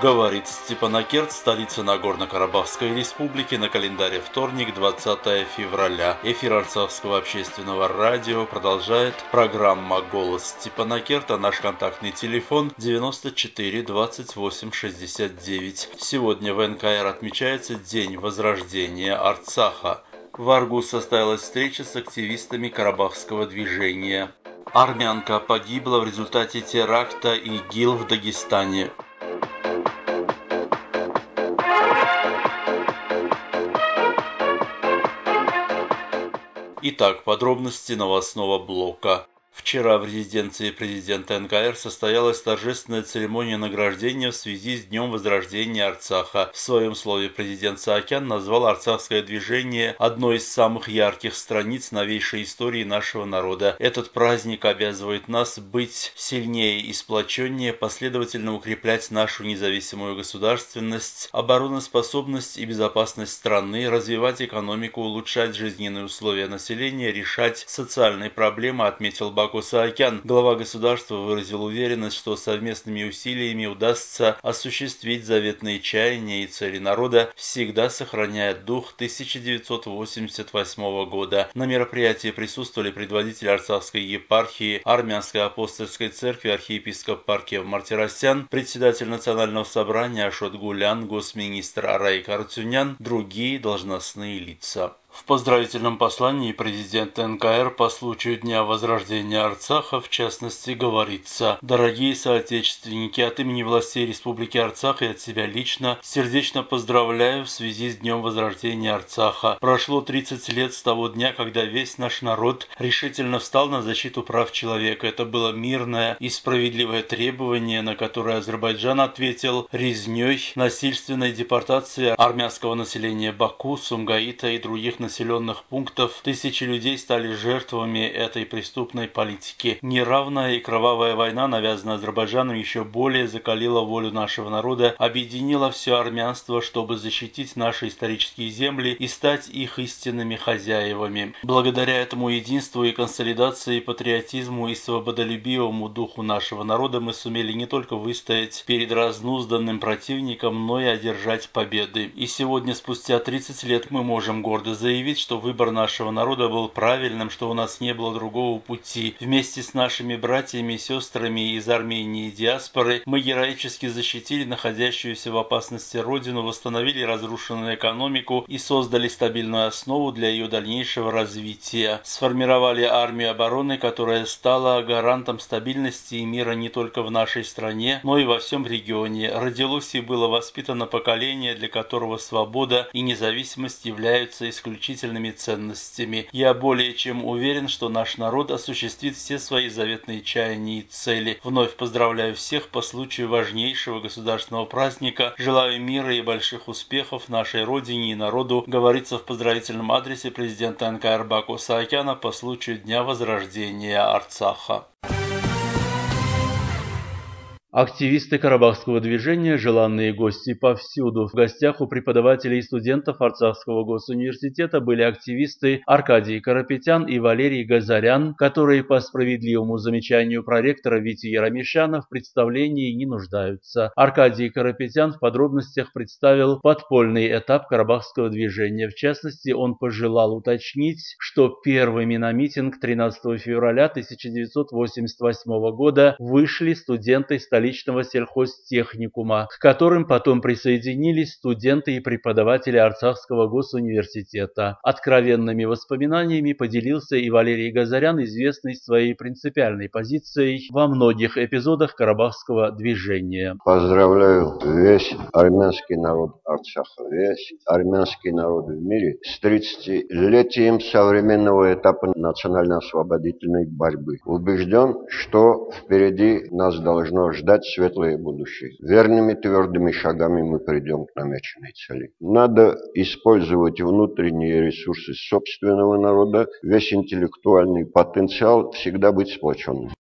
Говорит Степанакерт, столица Нагорно-Карабахской республики, на календаре вторник, 20 февраля. Эфир Арцахского общественного радио продолжает программа «Голос Степанакерта». Наш контактный телефон 94 28 69. Сегодня в НКР отмечается День возрождения Арцаха. В Аргу состоялась встреча с активистами карабахского движения. Армянка погибла в результате теракта ИГИЛ в Дагестане. Итак, подробности новостного блока. Вчера в резиденции президента НКР состоялась торжественная церемония награждения в связи с Днем Возрождения Арцаха. В своем слове президент Саакян назвал арцахское движение одной из самых ярких страниц новейшей истории нашего народа. Этот праздник обязывает нас быть сильнее и сплоченнее, последовательно укреплять нашу независимую государственность, обороноспособность и безопасность страны, развивать экономику, улучшать жизненные условия населения, решать социальные проблемы, отметил Баку Баку Саакян, глава государства, выразил уверенность, что совместными усилиями удастся осуществить заветные чаяния и цели народа, всегда сохраняя дух 1988 года. На мероприятии присутствовали предводитель Арцахской епархии, Армянской апостольской церкви, архиепископ Паркев Мартиросян, председатель Национального собрания Ашот Гулян, госминистр Арай Карцюнян, другие должностные лица. В поздравительном послании президента НКР по случаю Дня Возрождения Арцаха, в частности, говорится «Дорогие соотечественники, от имени властей Республики Арцах и от себя лично сердечно поздравляю в связи с Днем Возрождения Арцаха. Прошло 30 лет с того дня, когда весь наш народ решительно встал на защиту прав человека. Это было мирное и справедливое требование, на которое Азербайджан ответил резней, насильственной депортацией армянского населения Баку, Сумгаита и других населений населенных пунктов тысячи людей стали жертвами этой преступной политики. Неравная и кровавая война, навязанная Азербайджаном, еще более закалила волю нашего народа, объединила все армянство, чтобы защитить наши исторические земли и стать их истинными хозяевами. Благодаря этому единству и консолидации, патриотизму и свободолюбивому духу нашего народа мы сумели не только выстоять перед разнузданным противником, но и одержать победы. И сегодня, спустя 30 лет, мы можем гордо заявить, заявить, что выбор нашего народа был правильным, что у нас не было другого пути. Вместе с нашими братьями и сестрами из Армении и диаспоры мы героически защитили находящуюся в опасности родину, восстановили разрушенную экономику и создали стабильную основу для ее дальнейшего развития. Сформировали армию обороны, которая стала гарантом стабильности и мира не только в нашей стране, но и во всем регионе. Родилось и было воспитано поколение, для которого свобода и независимость являются исключительными исключительными ценностями. Я более чем уверен, что наш народ осуществит все свои заветные чаяния и цели. Вновь поздравляю всех по случаю важнейшего государственного праздника. Желаю мира и больших успехов нашей Родине и народу, говорится в поздравительном адресе президента НКР Баку Саакяна по случаю Дня Возрождения Арцаха. Активисты Карабахского движения, желанные гости повсюду. В гостях у преподавателей и студентов Арцахского госуниверситета были активисты Аркадий Карапетян и Валерий Газарян, которые по справедливому замечанию проректора Вити Яромишана в представлении не нуждаются. Аркадий Карапетян в подробностях представил подпольный этап Карабахского движения. В частности, он пожелал уточнить, что первыми на митинг 13 февраля 1988 года вышли студенты столицы столичного сельхозтехникума, к которым потом присоединились студенты и преподаватели Арцахского госуниверситета. Откровенными воспоминаниями поделился и Валерий Газарян, известный своей принципиальной позицией во многих эпизодах карабахского движения. Поздравляю весь армянский народ Арцаха, весь армянский народ в мире с 30-летием современного этапа национально-освободительной борьбы. Убежден, что впереди нас должно ждать ждать светлое будущее. Верными твердыми шагами мы придем к намеченной цели. Надо использовать внутренние ресурсы собственного народа, весь интеллектуальный потенциал, всегда быть сплоченным.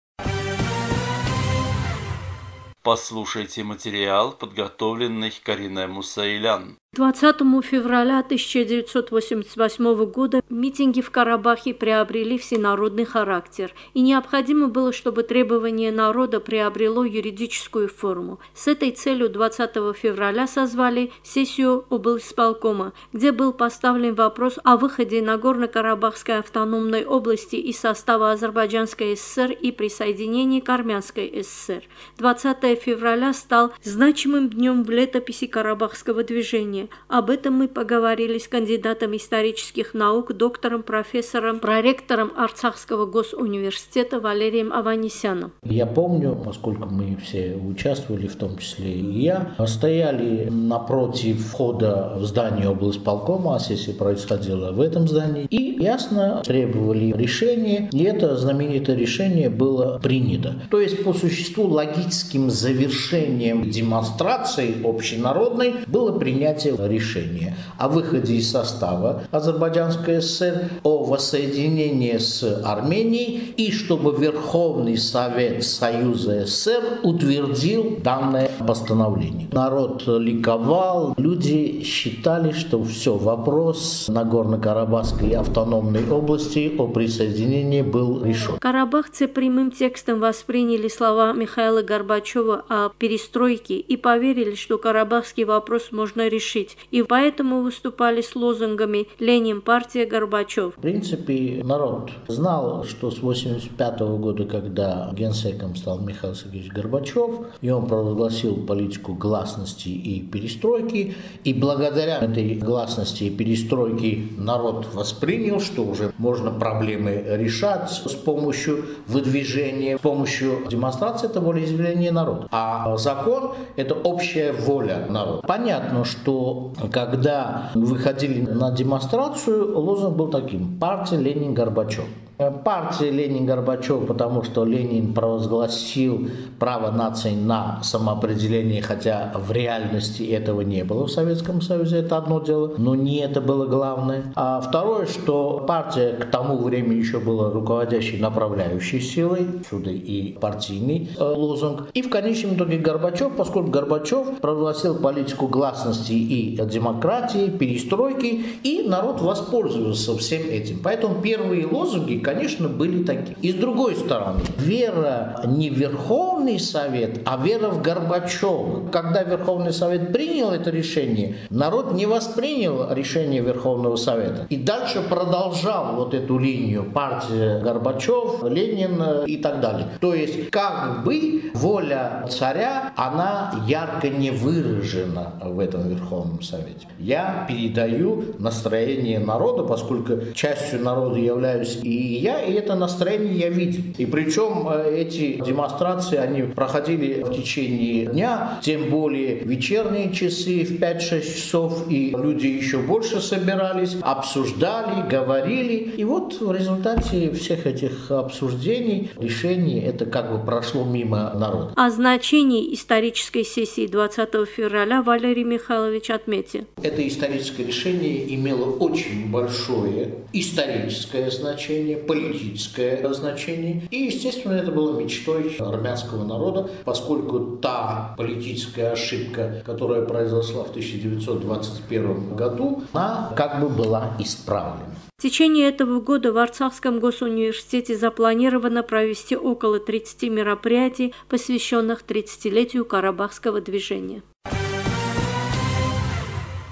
Послушайте материал, подготовленный Кариной Мусаилян. 20 февраля 1988 года митинги в Карабахе приобрели всенародный характер, и необходимо было, чтобы требование народа приобрело юридическую форму. С этой целью 20 февраля созвали сессию облсполкома, где был поставлен вопрос о выходе Нагорно-Карабахской автономной области из состава Азербайджанской ССР и присоединении к Армянской ССР. 20 февраля стал значимым днем в летописи карабахского движения. Об этом мы поговорили с кандидатом исторических наук, доктором, профессором, проректором Арцахского госуниверситета Валерием Аванесяном. Я помню, поскольку мы все участвовали, в том числе и я, стояли напротив входа в здание облсполкома, а сессия происходила в этом здании, и ясно требовали решения, и это знаменитое решение было принято. То есть по существу логическим завершением демонстрации общенародной было принятие решение о выходе из состава Азербайджанской ССР, о воссоединении с Арменией и чтобы Верховный Совет Союза СССР утвердил данное постановление. Народ ликовал, люди считали, что все, вопрос Нагорно-Карабахской автономной области о присоединении был решен. Карабахцы прямым текстом восприняли слова Михаила Горбачева о перестройке и поверили, что карабахский вопрос можно решить жить, и поэтому выступали с лозунгами «Ленин, партия, Горбачев». В принципе, народ знал, что с 1985 года, когда генсеком стал Михаил Сергеевич Горбачев, и он провозгласил политику гласности и перестройки, и благодаря этой гласности и перестройке народ воспринял, что уже можно проблемы решать с помощью выдвижения, с помощью демонстрации, это волеизъявление народа. А закон – это общая воля народа. Понятно, что когда выходили на демонстрацию, лозунг был таким «Партия Ленин-Горбачев». Партия Ленин-Горбачев, потому что Ленин провозгласил право нации на самоопределение, хотя в реальности этого не было в Советском Союзе, это одно дело, но не это было главное. А второе, что партия к тому времени еще была руководящей направляющей силой, сюда и партийный э, лозунг. И в конечном итоге Горбачев, поскольку Горбачев провозгласил политику гласности и демократии, перестройки, и народ воспользовался всем этим. Поэтому первые лозунги, конечно, были такие. И с другой стороны, вера не в Верховный Совет, а вера в Горбачева. Когда Верховный Совет принял это решение, народ не воспринял решение Верховного Совета. И дальше продолжал вот эту линию партия Горбачев, Ленин и так далее. То есть, как бы воля царя, она ярко не выражена в этом Верховном Совете. Я передаю настроение народа, поскольку частью народа являюсь и я, и это настроение я видел. И причем э, эти демонстрации, они проходили в течение дня, тем более вечерние часы в 5-6 часов, и люди еще больше собирались, обсуждали, говорили. И вот в результате всех этих обсуждений, решений, это как бы прошло мимо народа. О значении исторической сессии 20 февраля Валерий Михайлович отметил. Это историческое решение имело очень большое историческое значение, политическое значение. И, естественно, это было мечтой армянского народа, поскольку та политическая ошибка, которая произошла в 1921 году, она как бы была исправлена. В течение этого года в Арцахском госуниверситете запланировано провести около 30 мероприятий, посвященных 30-летию Карабахского движения.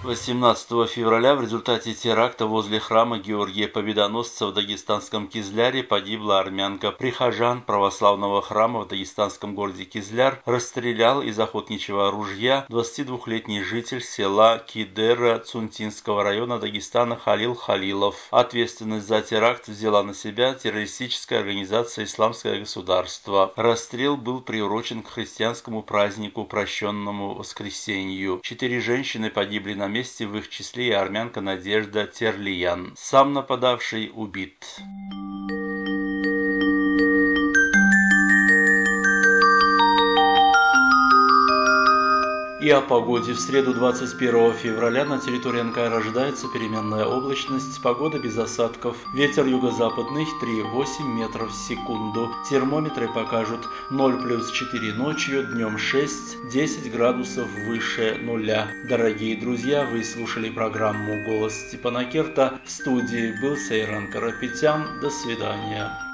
18 февраля в результате теракта возле храма Георгия Победоносца в дагестанском Кизляре погибла армянка. Прихожан православного храма в дагестанском городе Кизляр расстрелял из охотничьего ружья 22-летний житель села Кидера Цунтинского района Дагестана Халил Халилов. Ответственность за теракт взяла на себя террористическая организация «Исламское государство». Расстрел был приурочен к христианскому празднику прощенному воскресенью. Четыре женщины погибли на месте, в их числе и армянка Надежда Терлиян. Сам нападавший убит. И о погоде. В среду 21 февраля на территории Анкара ожидается переменная облачность, погода без осадков. Ветер юго-западный 3,8 метров в секунду. Термометры покажут 0 плюс 4 ночью, днем 6, 10 градусов выше нуля. Дорогие друзья, вы слушали программу «Голос Степана Керта». В студии был Сейран Карапетян. До свидания.